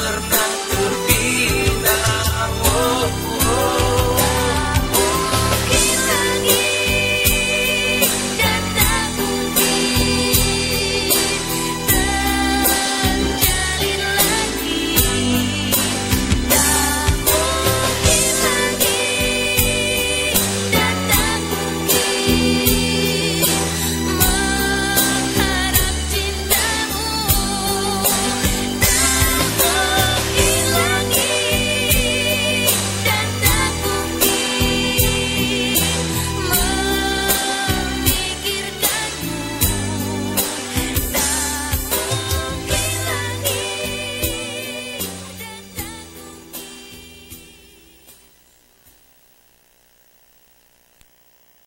cinta